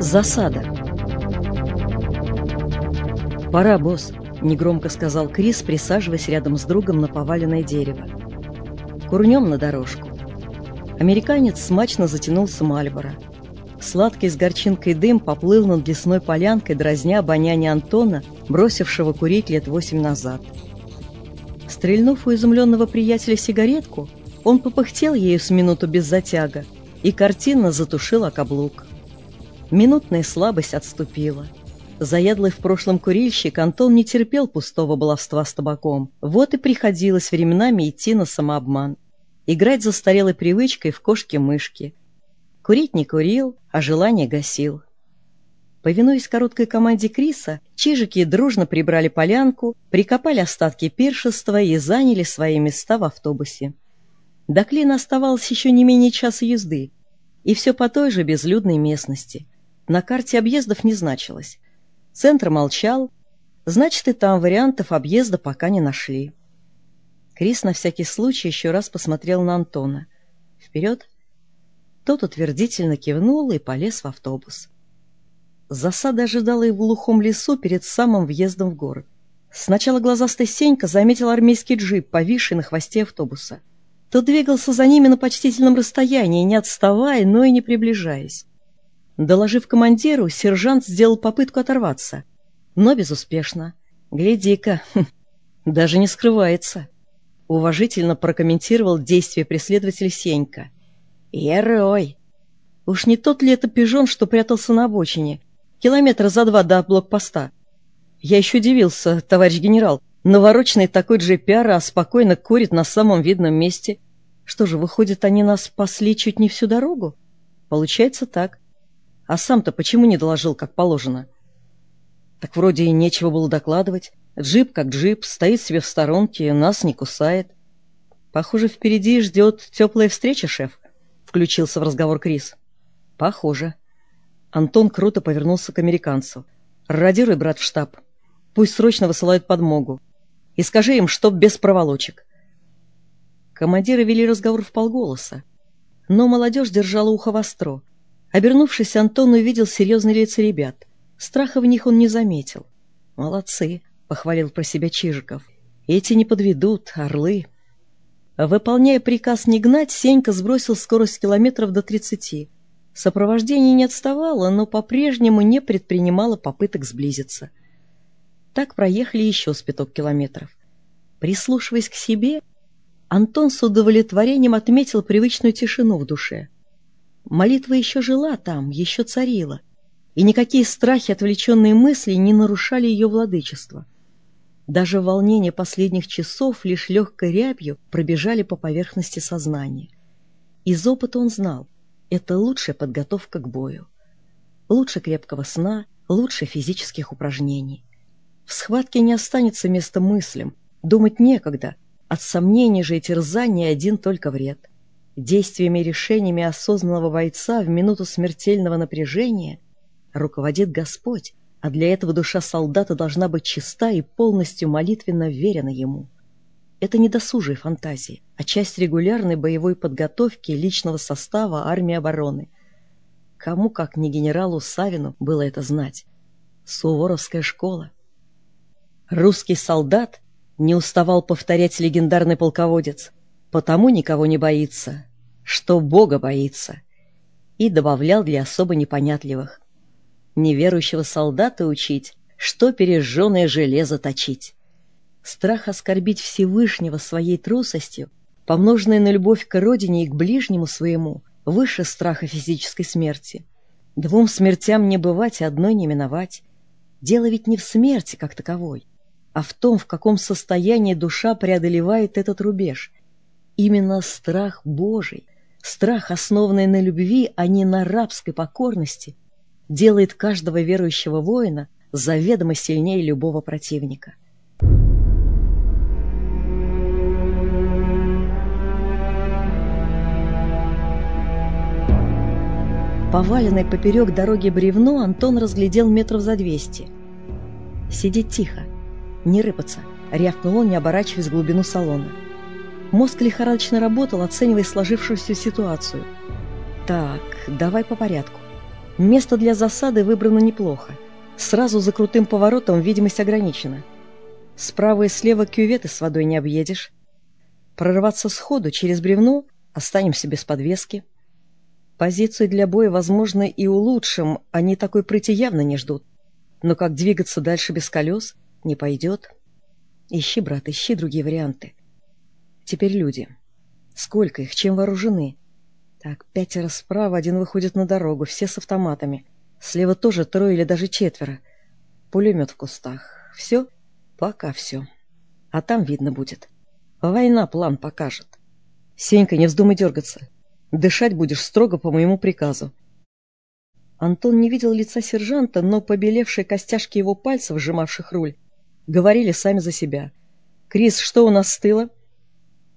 Засада. «Пора, босс», — негромко сказал Крис, присаживаясь рядом с другом на поваленное дерево. «Курнем на дорожку». Американец смачно затянулся Мальборо. Сладкий с горчинкой дым поплыл над лесной полянкой, дразня обоняние Антона, бросившего курить лет восемь назад. Стрельнув у изумленного приятеля сигаретку, он попыхтел ею с минуту без затяга и картинно затушил окаблук. Минутная слабость отступила. Заядлый в прошлом курильщик, Антон не терпел пустого баловства с табаком. Вот и приходилось временами идти на самообман. Играть застарелой привычкой в кошки-мышки. Курить не курил, а желание гасил. Повинуясь короткой команде Криса, чижики дружно прибрали полянку, прикопали остатки пиршества и заняли свои места в автобусе. До Клина оставалось еще не менее часа езды, и все по той же безлюдной местности. На карте объездов не значилось. Центр молчал, значит, и там вариантов объезда пока не нашли. Крис на всякий случай еще раз посмотрел на Антона. Вперед. Тот утвердительно кивнул и полез в автобус. Засада ожидала их в глухом лесу перед самым въездом в город. Сначала глазастый Сенька заметил армейский джип, повисший на хвосте автобуса. Тот двигался за ними на почтительном расстоянии, не отставая, но и не приближаясь. Доложив командиру, сержант сделал попытку оторваться, но безуспешно. «Гляди-ка, хм, даже не скрывается», — уважительно прокомментировал действие преследователя Сенька. «Герой! Уж не тот ли это пижон, что прятался на обочине, Километра за два до блокпоста. Я еще удивился, товарищ генерал. Навороченный такой джипяр, а спокойно курит на самом видном месте. Что же, выходит, они нас спасли чуть не всю дорогу? Получается так. А сам-то почему не доложил, как положено? Так вроде и нечего было докладывать. Джип как джип, стоит себе в сторонке, нас не кусает. Похоже, впереди ждет теплая встреча, шеф, — включился в разговор Крис. Похоже. Антон круто повернулся к американцу. «Радируй, брат, в штаб. Пусть срочно высылают подмогу. И скажи им, чтоб без проволочек». Командиры вели разговор в полголоса. Но молодежь держала ухо востро. Обернувшись, Антон увидел серьезные лица ребят. Страха в них он не заметил. «Молодцы», — похвалил про себя Чижиков. «Эти не подведут, орлы». Выполняя приказ не гнать, Сенька сбросил скорость километров до тридцати. Сопровождение не отставало, но по-прежнему не предпринимало попыток сблизиться. Так проехали еще с пяток километров. Прислушиваясь к себе, Антон с удовлетворением отметил привычную тишину в душе. Молитва еще жила там, еще царила, и никакие страхи, отвлеченные мысли не нарушали ее владычество. Даже волнение последних часов лишь легкой рябью пробежали по поверхности сознания. Из опыта он знал, это лучшая подготовка к бою. Лучше крепкого сна, лучше физических упражнений. В схватке не останется места мыслям, думать некогда, от сомнений же и терзаний один только вред. Действиями и решениями осознанного бойца в минуту смертельного напряжения руководит Господь, а для этого душа солдата должна быть чиста и полностью молитвенно верена Ему. Это не досужие фантазии, а часть регулярной боевой подготовки личного состава армии обороны. Кому, как не генералу Савину, было это знать? Суворовская школа. Русский солдат, не уставал повторять легендарный полководец, потому никого не боится, что Бога боится, и добавлял для особо непонятливых. Неверующего солдата учить, что пережженное железо точить. Страх оскорбить Всевышнего своей трусостью, помноженный на любовь к родине и к ближнему своему, выше страха физической смерти. Двум смертям не бывать, одной не миновать. Дело ведь не в смерти как таковой, а в том, в каком состоянии душа преодолевает этот рубеж. Именно страх Божий, страх, основанный на любви, а не на рабской покорности, делает каждого верующего воина заведомо сильнее любого противника. Поваленное поперек дороги бревно Антон разглядел метров за двести. «Сидеть тихо, не рыпаться», — рявкнул он, не оборачиваясь в глубину салона. Мозг лихорадочно работал, оценивая сложившуюся ситуацию. Так, давай по порядку. Место для засады выбрано неплохо. Сразу за крутым поворотом видимость ограничена. Справа и слева кюветы с водой не объедешь. Прорваться сходу через бревно останемся без подвески. Позицию для боя, возможно, и улучшим, они такой прыти явно не ждут. Но как двигаться дальше без колес, не пойдет. Ищи, брат, ищи другие варианты. Теперь люди. Сколько их, чем вооружены? Так, пятеро справа, один выходит на дорогу, все с автоматами. Слева тоже трое или даже четверо. Пулемет в кустах. Все? Пока все. А там видно будет. Война план покажет. Сенька, не вздумай дергаться. Дышать будешь строго по моему приказу. Антон не видел лица сержанта, но побелевшие костяшки его пальцев, сжимавших руль, говорили сами за себя. «Крис, что у нас с тыла?»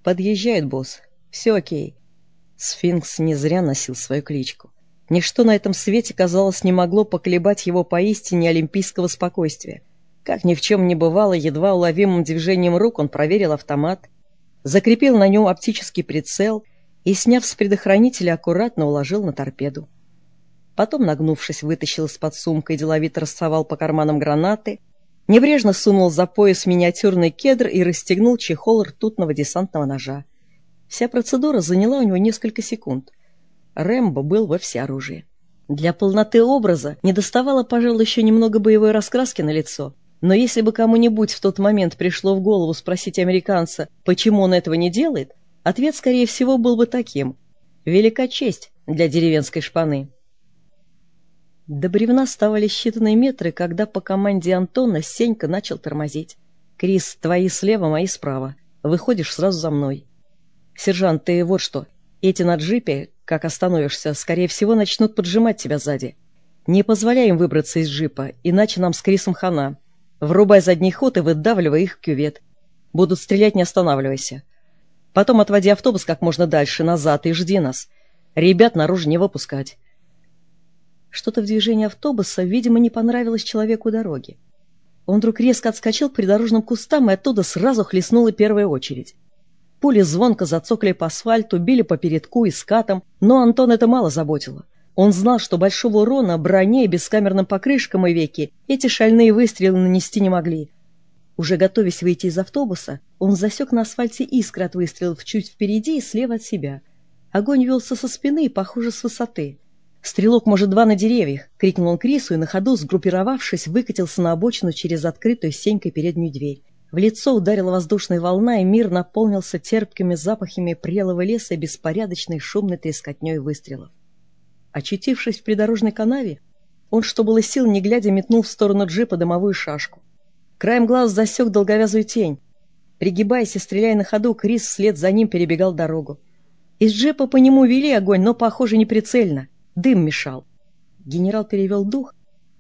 «Подъезжает босс. Все окей». Сфинкс не зря носил свою кличку. Ничто на этом свете, казалось, не могло поколебать его поистине олимпийского спокойствия. Как ни в чем не бывало, едва уловимым движением рук он проверил автомат, закрепил на нем оптический прицел и, сняв с предохранителя, аккуратно уложил на торпеду. Потом, нагнувшись, вытащил из-под сумка и деловито рассовал по карманам гранаты, небрежно сунул за пояс миниатюрный кедр и расстегнул чехол ртутного десантного ножа. Вся процедура заняла у него несколько секунд — Рэмбо был во всеоружии. Для полноты образа не доставало, пожалуй, еще немного боевой раскраски на лицо. Но если бы кому-нибудь в тот момент пришло в голову спросить американца, почему он этого не делает, ответ, скорее всего, был бы таким. Велика честь для деревенской шпаны. До бревна оставались считанные метры, когда по команде Антона Сенька начал тормозить. «Крис, твои слева, мои справа. Выходишь сразу за мной». «Сержант, ты вот что. Эти на джипе, как остановишься, скорее всего, начнут поджимать тебя сзади. Не позволяй им выбраться из джипа, иначе нам с Крисом хана. Врубай задний ход и выдавливай их в кювет. Будут стрелять, не останавливайся. Потом отводи автобус как можно дальше, назад, и жди нас. Ребят наружу не выпускать. Что-то в движении автобуса, видимо, не понравилось человеку дороги. Он вдруг резко отскочил к придорожным кустам, и оттуда сразу хлестнула первая очередь. Пули звонко зацокали по асфальту, били по передку и скатам, но Антон это мало заботило. Он знал, что большого урона броне и бескамерным покрышкам и веки эти шальные выстрелы нанести не могли. Уже готовясь выйти из автобуса, он засек на асфальте искры от выстрелов чуть впереди и слева от себя. Огонь велся со спины и, похоже, с высоты. «Стрелок, может, два на деревьях!» — крикнул он Крису и на ходу, сгруппировавшись, выкатился на обочину через открытую сенькой переднюю дверь. В лицо ударила воздушная волна, и мир наполнился терпкими запахами прелого леса и беспорядочной шумной трескотней выстрелов. Очутившись в придорожной канаве, он, что было сил, не глядя, метнул в сторону джипа дымовую шашку. Краем глаз засек долговязую тень. Пригибаясь и стреляя на ходу, Крис вслед за ним перебегал дорогу. Из джипа по нему вели огонь, но, похоже, неприцельно. Дым мешал. Генерал перевел дух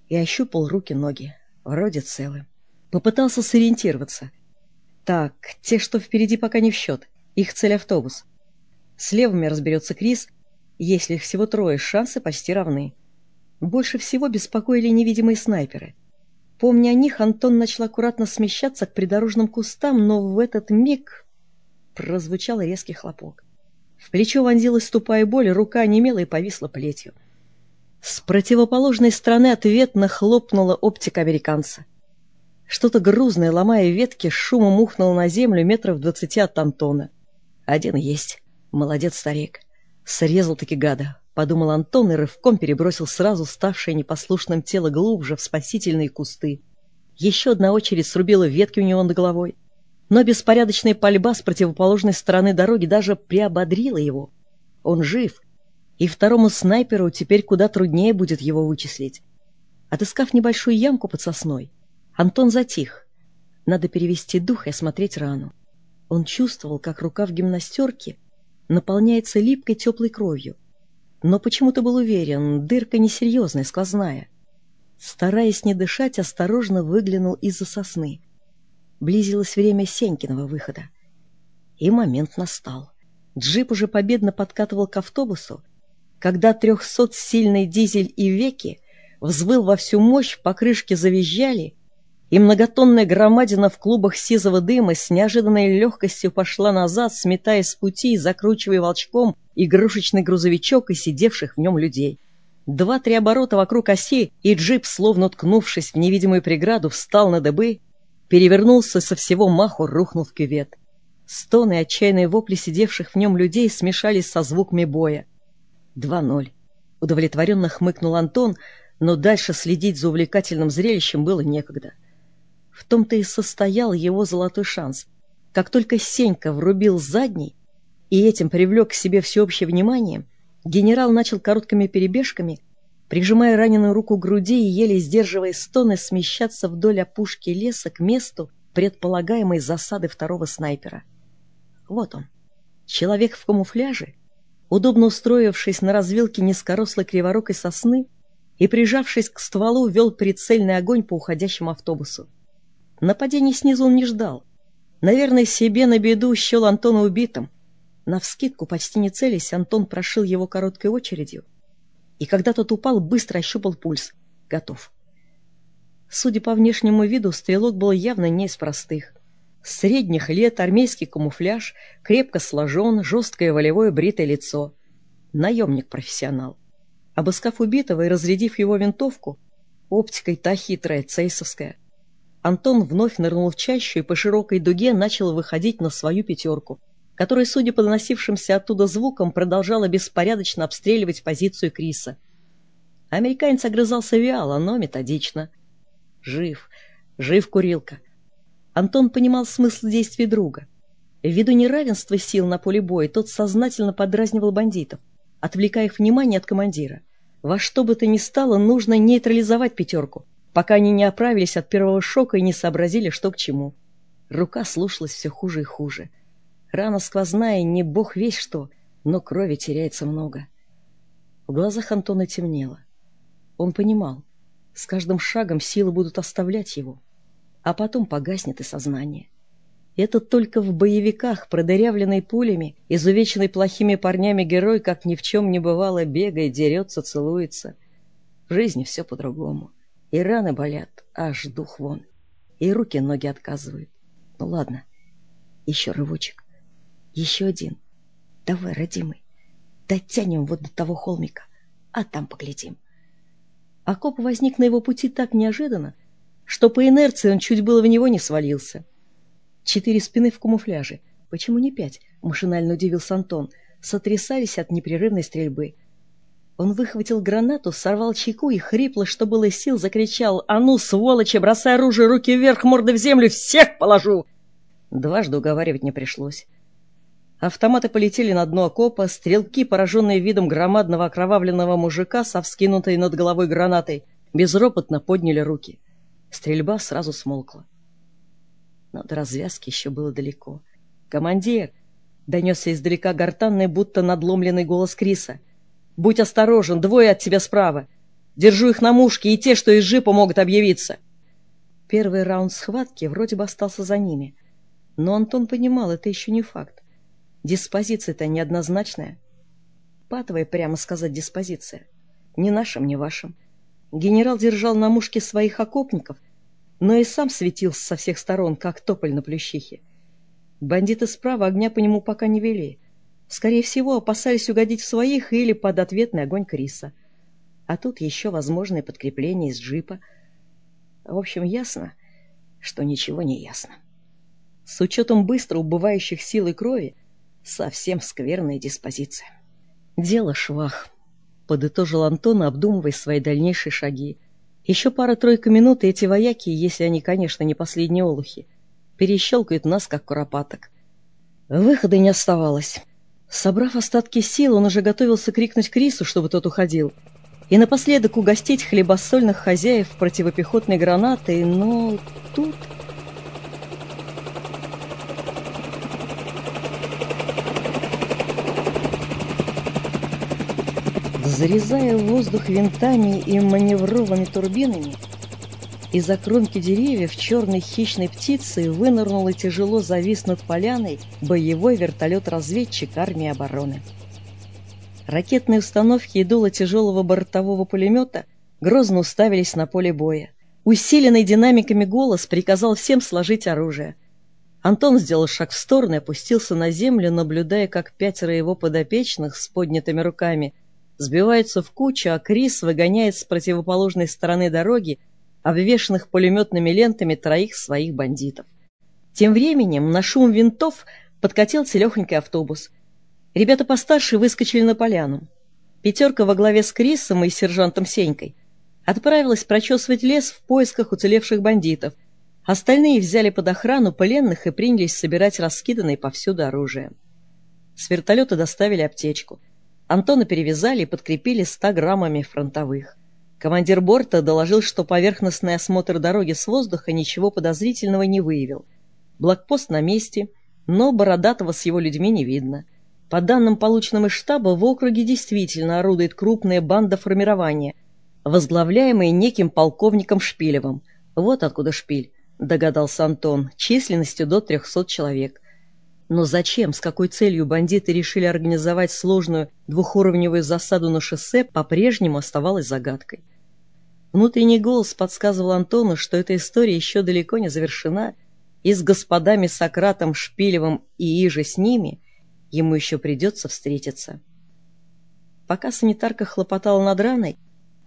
и ощупал руки-ноги. Вроде целы. Попытался сориентироваться. Так, те, что впереди, пока не в счет. Их цель автобус. С левыми разберется Крис. Если их всего трое, шансы почти равны. Больше всего беспокоили невидимые снайперы. Помня о них, Антон начал аккуратно смещаться к придорожным кустам, но в этот миг прозвучал резкий хлопок. В плечо вонзилась тупая боль, рука немела и повисла плетью. С противоположной стороны ответно хлопнула оптика американца. Что-то грузное, ломая ветки, шумом ухнуло на землю метров двадцати от Антона. Один есть. Молодец старик. Срезал-таки гада, подумал Антон и рывком перебросил сразу ставшее непослушным тело глубже в спасительные кусты. Еще одна очередь срубила ветки у него над головой. Но беспорядочная пальба с противоположной стороны дороги даже приободрила его. Он жив, и второму снайперу теперь куда труднее будет его вычислить. Отыскав небольшую ямку под сосной, Антон затих. Надо перевести дух и осмотреть рану. Он чувствовал, как рука в гимнастерке наполняется липкой теплой кровью. Но почему-то был уверен, дырка несерьезная, сквозная. Стараясь не дышать, осторожно выглянул из-за сосны. Близилось время Сенькиного выхода. И момент настал. Джип уже победно подкатывал к автобусу, когда трехсот сильный дизель и веки взвыл во всю мощь, покрышки завизжали — и многотонная громадина в клубах сизого дыма с неожиданной легкостью пошла назад, сметая с пути и закручивая волчком игрушечный грузовичок и сидевших в нем людей. Два-три оборота вокруг оси, и джип, словно ткнувшись в невидимую преграду, встал на дыбы, перевернулся со всего маху, рухнул в кювет. Стоны и отчаянные вопли сидевших в нем людей смешались со звуками боя. Два ноль. Удовлетворенно хмыкнул Антон, но дальше следить за увлекательным зрелищем было некогда. В том-то и состоял его золотой шанс. Как только Сенька врубил задний и этим привлек к себе всеобщее внимание, генерал начал короткими перебежками, прижимая раненую руку к груди и еле сдерживая стоны, смещаться вдоль опушки леса к месту предполагаемой засады второго снайпера. Вот он, человек в камуфляже, удобно устроившись на развилке низкорослой криворукой сосны и, прижавшись к стволу, вел прицельный огонь по уходящему автобусу. Нападений снизу он не ждал. Наверное, себе на беду счел Антона убитым. Навскидку, почти не целясь, Антон прошил его короткой очередью. И когда тот упал, быстро ощупал пульс. Готов. Судя по внешнему виду, стрелок был явно не из простых. Средних лет армейский камуфляж, крепко сложен, жесткое волевое бритое лицо. Наемник-профессионал. Обыскав убитого и разрядив его винтовку, оптикой та хитрая, цейсовская, Антон вновь нырнул в чащу и по широкой дуге начал выходить на свою пятерку, которая, судя по доносившимся оттуда звукам, продолжала беспорядочно обстреливать позицию Криса. Американец огрызался вяло, но методично. Жив, жив курилка. Антон понимал смысл действий друга. Ввиду неравенства сил на поле боя, тот сознательно подразнивал бандитов, отвлекая их внимание от командира. Во что бы то ни стало, нужно нейтрализовать пятерку, пока они не оправились от первого шока и не сообразили, что к чему. Рука слушалась все хуже и хуже. Рана сквозная, не бог весь что, но крови теряется много. В глазах Антона темнело. Он понимал, с каждым шагом силы будут оставлять его а потом погаснет и сознание. Это только в боевиках, продырявленный пулями, изувеченный плохими парнями герой, как ни в чем не бывало, бегает, дерется, целуется. В жизни все по-другому. И раны болят, аж дух вон. И руки-ноги отказывают. Ну ладно, еще рывочек. Еще один. Давай, родимый, дотянем вот до того холмика, а там поглядим. Окоп возник на его пути так неожиданно, что по инерции он чуть было в него не свалился. Четыре спины в камуфляже. Почему не пять? Машинально удивился Антон. Сотрясались от непрерывной стрельбы. Он выхватил гранату, сорвал чеку и хрипло, что было сил, закричал «А ну, сволочи, бросай оружие, руки вверх, морды в землю, всех положу!» Дважды уговаривать не пришлось. Автоматы полетели на дно окопа, стрелки, пораженные видом громадного окровавленного мужика со вскинутой над головой гранатой, безропотно подняли руки. Стрельба сразу смолкла. Но до развязки еще было далеко. «Командир!» — донесся издалека гортанный, будто надломленный голос Криса. «Будь осторожен, двое от тебя справа. Держу их на мушке, и те, что из жипа могут объявиться». Первый раунд схватки вроде бы остался за ними. Но Антон понимал, это еще не факт. Диспозиция-то неоднозначная. Патовая, прямо сказать, диспозиция. Ни нашим, ни вашим. Генерал держал на мушке своих окопников, но и сам светился со всех сторон, как тополь на плющихе. Бандиты справа огня по нему пока не вели. Скорее всего, опасались угодить в своих или под ответный огонь Криса. А тут еще возможное подкрепление из джипа. В общем, ясно, что ничего не ясно. С учетом быстро убывающих сил и крови, совсем скверная диспозиция. Дело швах подытожил Антон, обдумывая свои дальнейшие шаги. Еще пара-тройка минут, и эти вояки, если они, конечно, не последние олухи, перещелкают нас, как куропаток. Выхода не оставалось. Собрав остатки сил, он уже готовился крикнуть Крису, чтобы тот уходил, и напоследок угостить хлебосольных хозяев противопехотной гранатой, но тут... Зарезая воздух винтами и маневровыми турбинами, из-за кромки деревьев черной хищной птицей вынырнул и тяжело завис над поляной боевой вертолет-разведчик армии обороны. Ракетные установки и дуло тяжелого бортового пулемета грозно уставились на поле боя. Усиленный динамиками голос приказал всем сложить оружие. Антон сделал шаг в сторону и опустился на землю, наблюдая, как пятеро его подопечных с поднятыми руками сбиваются в кучу, а Крис выгоняет с противоположной стороны дороги обвешанных пулеметными лентами троих своих бандитов. Тем временем на шум винтов подкатил целехонький автобус. Ребята постарше выскочили на поляну. Пятерка во главе с Крисом и сержантом Сенькой отправилась прочесывать лес в поисках уцелевших бандитов. Остальные взяли под охрану пленных и принялись собирать раскиданное повсюду оружие. С вертолета доставили аптечку. Антона перевязали и подкрепили 100 граммами фронтовых. Командир борта доложил, что поверхностный осмотр дороги с воздуха ничего подозрительного не выявил. Блокпост на месте, но Бородатого с его людьми не видно. По данным, полученным из штаба, в округе действительно орудует крупная банда формирования, возглавляемая неким полковником Шпилевым. Вот откуда Шпиль, догадался Антон, численностью до 300 человек. Но зачем, с какой целью бандиты решили организовать сложную двухуровневую засаду на шоссе, по-прежнему оставалось загадкой. Внутренний голос подсказывал Антону, что эта история еще далеко не завершена, и с господами Сократом, Шпилевым и иже с ними – Ему еще придется встретиться. Пока санитарка хлопотала над раной,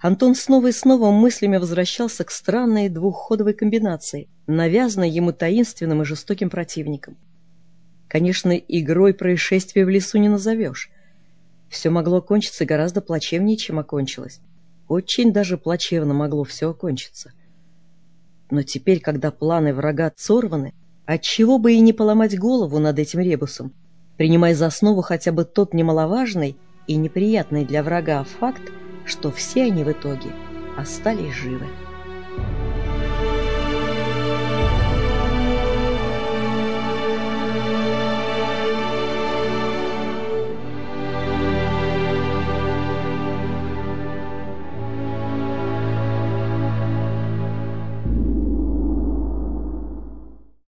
Антон снова и снова мыслями возвращался к странной двухходовой комбинации, навязанной ему таинственным и жестоким противником. Конечно, игрой происшествия в лесу не назовешь. Все могло окончиться гораздо плачевнее, чем окончилось. Очень даже плачевно могло все окончиться. Но теперь, когда планы врага сорваны, отчего бы и не поломать голову над этим ребусом, принимая за основу хотя бы тот немаловажный и неприятный для врага факт, что все они в итоге остались живы.